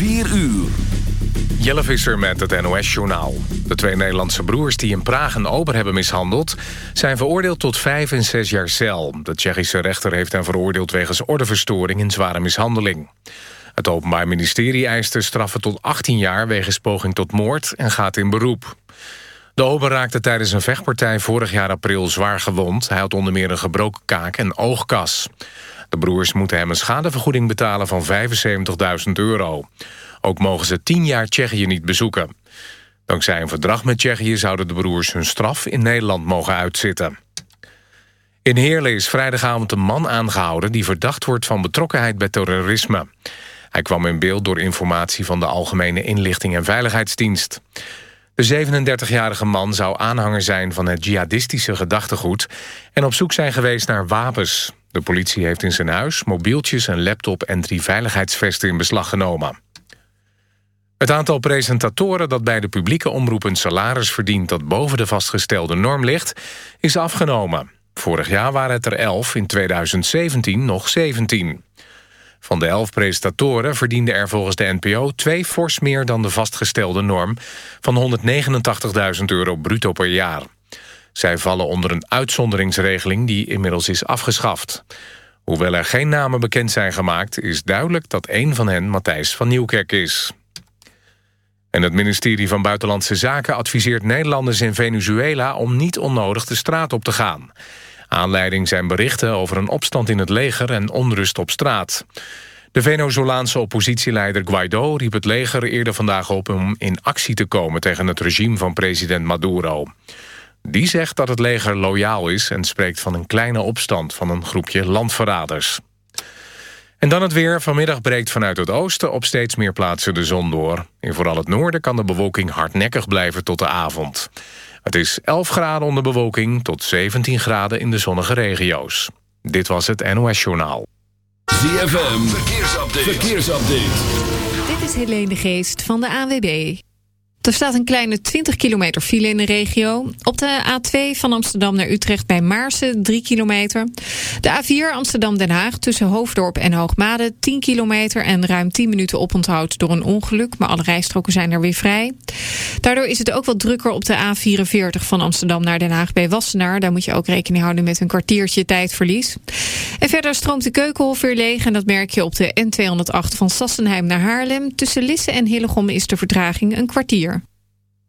4 uur. Jelle Visser met het NOS-journaal. De twee Nederlandse broers die in Praag een ober hebben mishandeld... zijn veroordeeld tot vijf en zes jaar cel. De Tsjechische rechter heeft hen veroordeeld wegens ordeverstoring en zware mishandeling. Het Openbaar Ministerie eiste straffen tot 18 jaar... wegens poging tot moord en gaat in beroep. De ober raakte tijdens een vechtpartij vorig jaar april zwaar gewond. Hij had onder meer een gebroken kaak en oogkas. De broers moeten hem een schadevergoeding betalen van 75.000 euro. Ook mogen ze 10 jaar Tsjechië niet bezoeken. Dankzij een verdrag met Tsjechië zouden de broers hun straf in Nederland mogen uitzitten. In Heerlen is vrijdagavond een man aangehouden... die verdacht wordt van betrokkenheid bij terrorisme. Hij kwam in beeld door informatie van de Algemene Inlichting en Veiligheidsdienst. De 37-jarige man zou aanhanger zijn van het jihadistische gedachtegoed... en op zoek zijn geweest naar wapens. De politie heeft in zijn huis mobieltjes, een laptop en drie veiligheidsvesten in beslag genomen. Het aantal presentatoren dat bij de publieke omroep een salaris verdient... dat boven de vastgestelde norm ligt, is afgenomen. Vorig jaar waren het er 11, in 2017 nog 17. Van de 11 presentatoren verdiende er volgens de NPO... twee fors meer dan de vastgestelde norm... van 189.000 euro bruto per jaar. Zij vallen onder een uitzonderingsregeling die inmiddels is afgeschaft. Hoewel er geen namen bekend zijn gemaakt... is duidelijk dat een van hen Matthijs van Nieuwkerk is. En het ministerie van Buitenlandse Zaken adviseert Nederlanders in Venezuela... om niet onnodig de straat op te gaan. Aanleiding zijn berichten over een opstand in het leger en onrust op straat. De Venezolaanse oppositieleider Guaido riep het leger eerder vandaag op... om in actie te komen tegen het regime van president Maduro. Die zegt dat het leger loyaal is en spreekt van een kleine opstand... van een groepje landverraders. En dan het weer. Vanmiddag breekt vanuit het oosten op steeds meer plaatsen de zon door. In vooral het noorden kan de bewolking hardnekkig blijven tot de avond. Het is 11 graden onder bewolking tot 17 graden in de zonnige regio's. Dit was het NOS Journaal. ZFM, verkeersupdate. verkeersupdate. Dit is Helene de Geest van de AWB. Er staat een kleine 20 kilometer file in de regio. Op de A2 van Amsterdam naar Utrecht bij Maarsen 3 kilometer. De A4 Amsterdam-Den Haag tussen Hoofddorp en Hoogmade 10 kilometer... en ruim 10 minuten oponthoud door een ongeluk. Maar alle rijstroken zijn er weer vrij. Daardoor is het ook wat drukker op de A44 van Amsterdam naar Den Haag bij Wassenaar. Daar moet je ook rekening houden met een kwartiertje tijdverlies. En verder stroomt de Keukenhof weer leeg... en dat merk je op de N208 van Sassenheim naar Haarlem. Tussen Lisse en Hillegom is de vertraging een kwartier.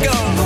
go.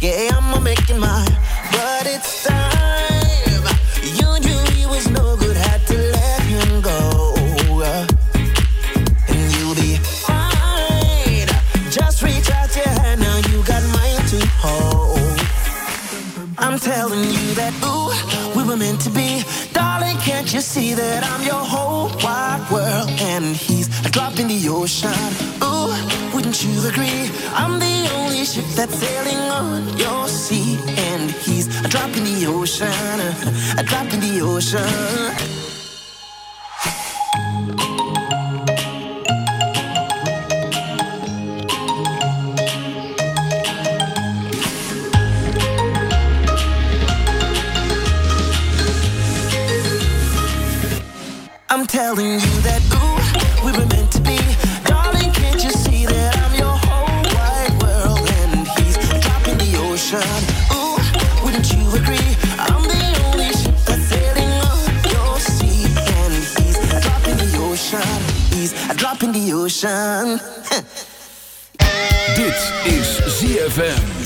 Yeah, I'ma make it mine. But it's time. You knew he was no good. Had to let him go. And you'll be fine. Just reach out your hand. Now you got mine to hold. I'm telling you that, ooh, we were meant to be. Darling, can't you see that I'm your whole wide world? And he's a drop in the ocean. Ooh, wouldn't you agree? I'm the ship that's sailing on your sea. And he's a drop in the ocean. A drop in the ocean. I'm telling you Dit is ZFM.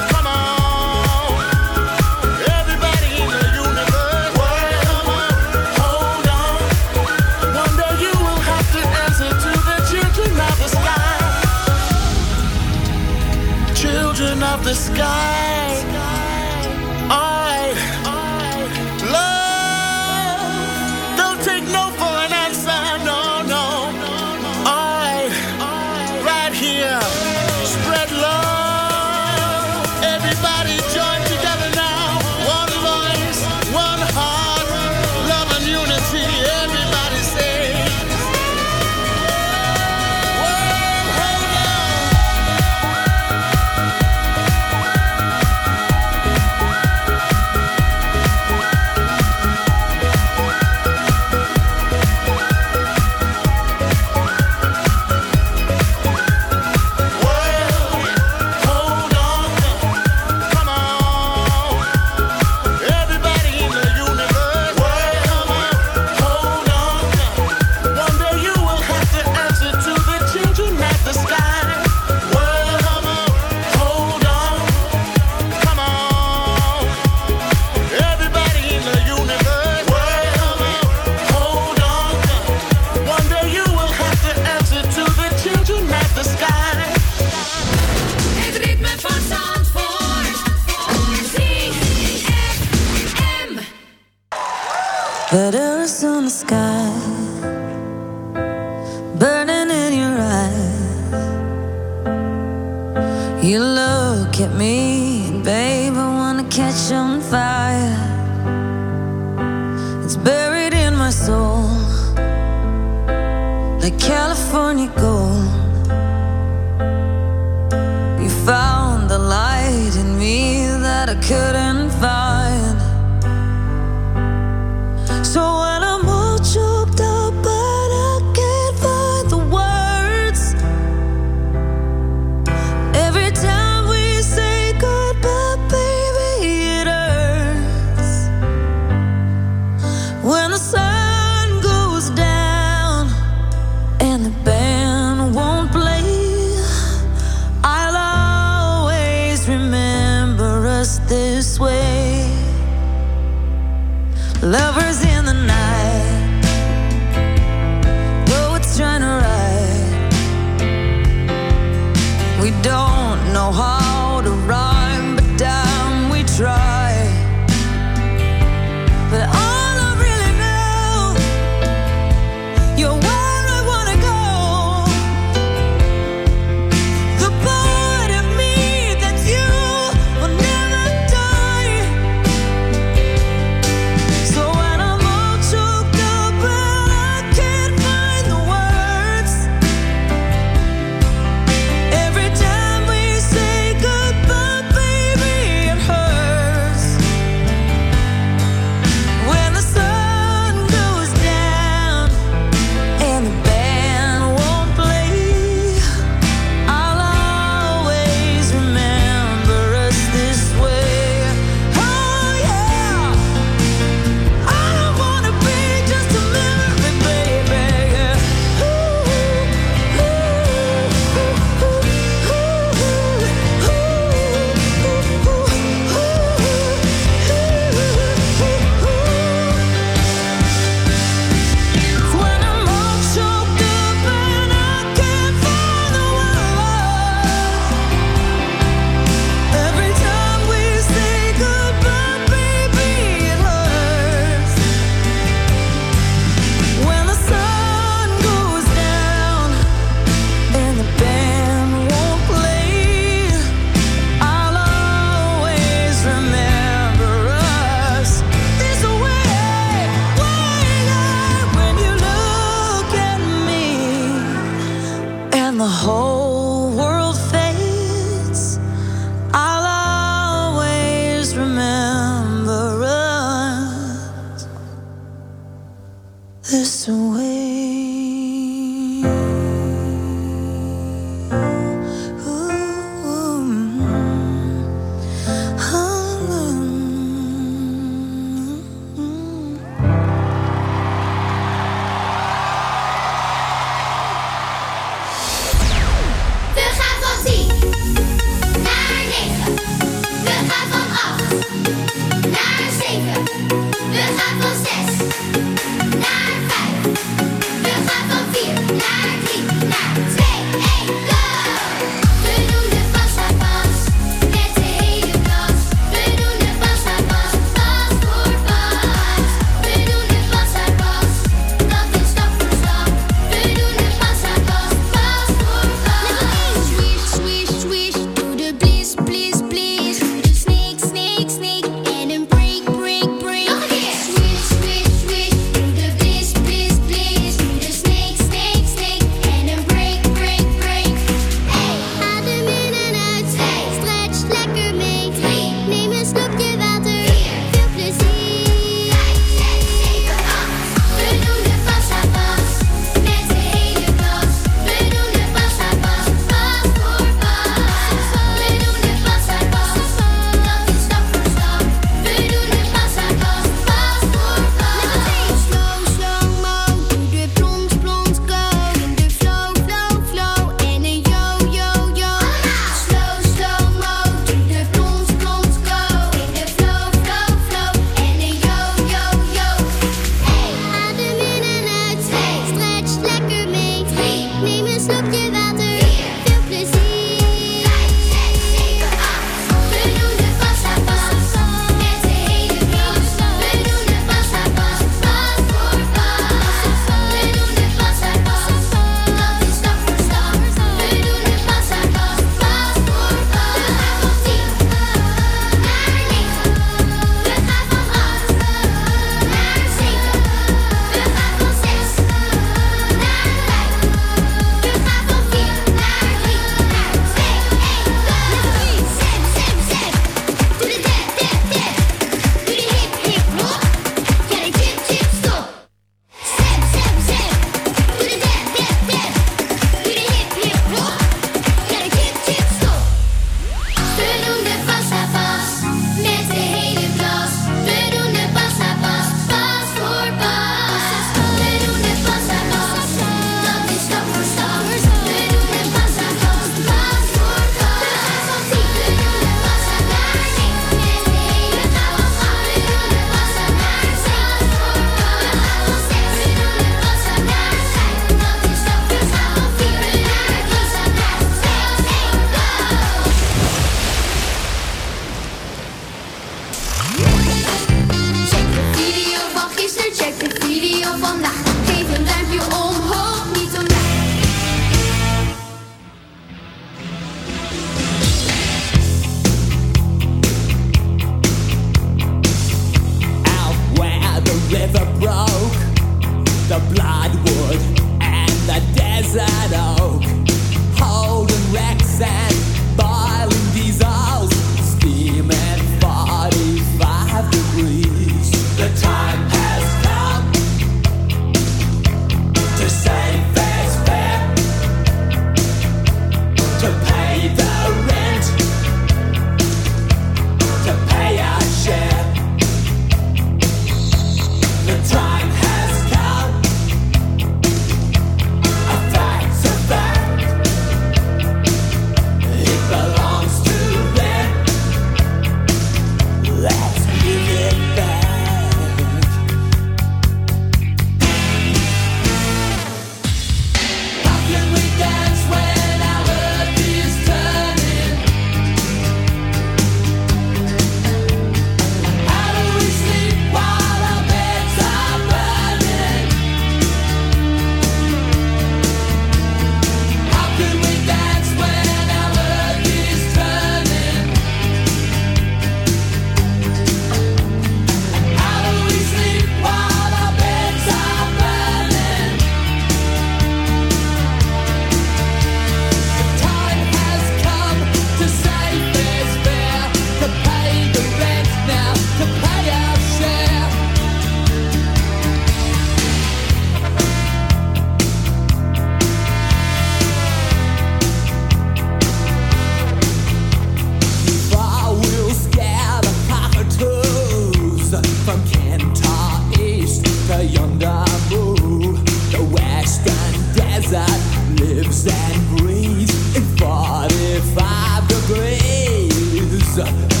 lives and breathes in 45 degrees.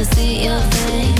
to see your face.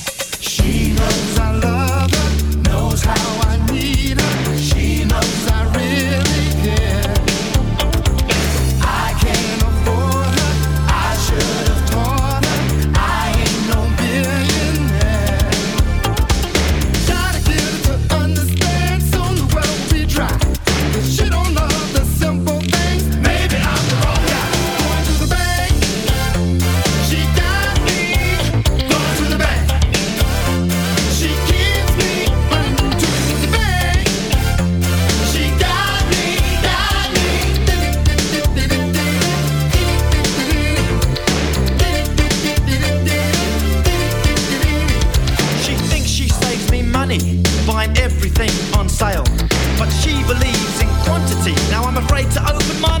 on sale. But she believes in quantity. Now I'm afraid to open my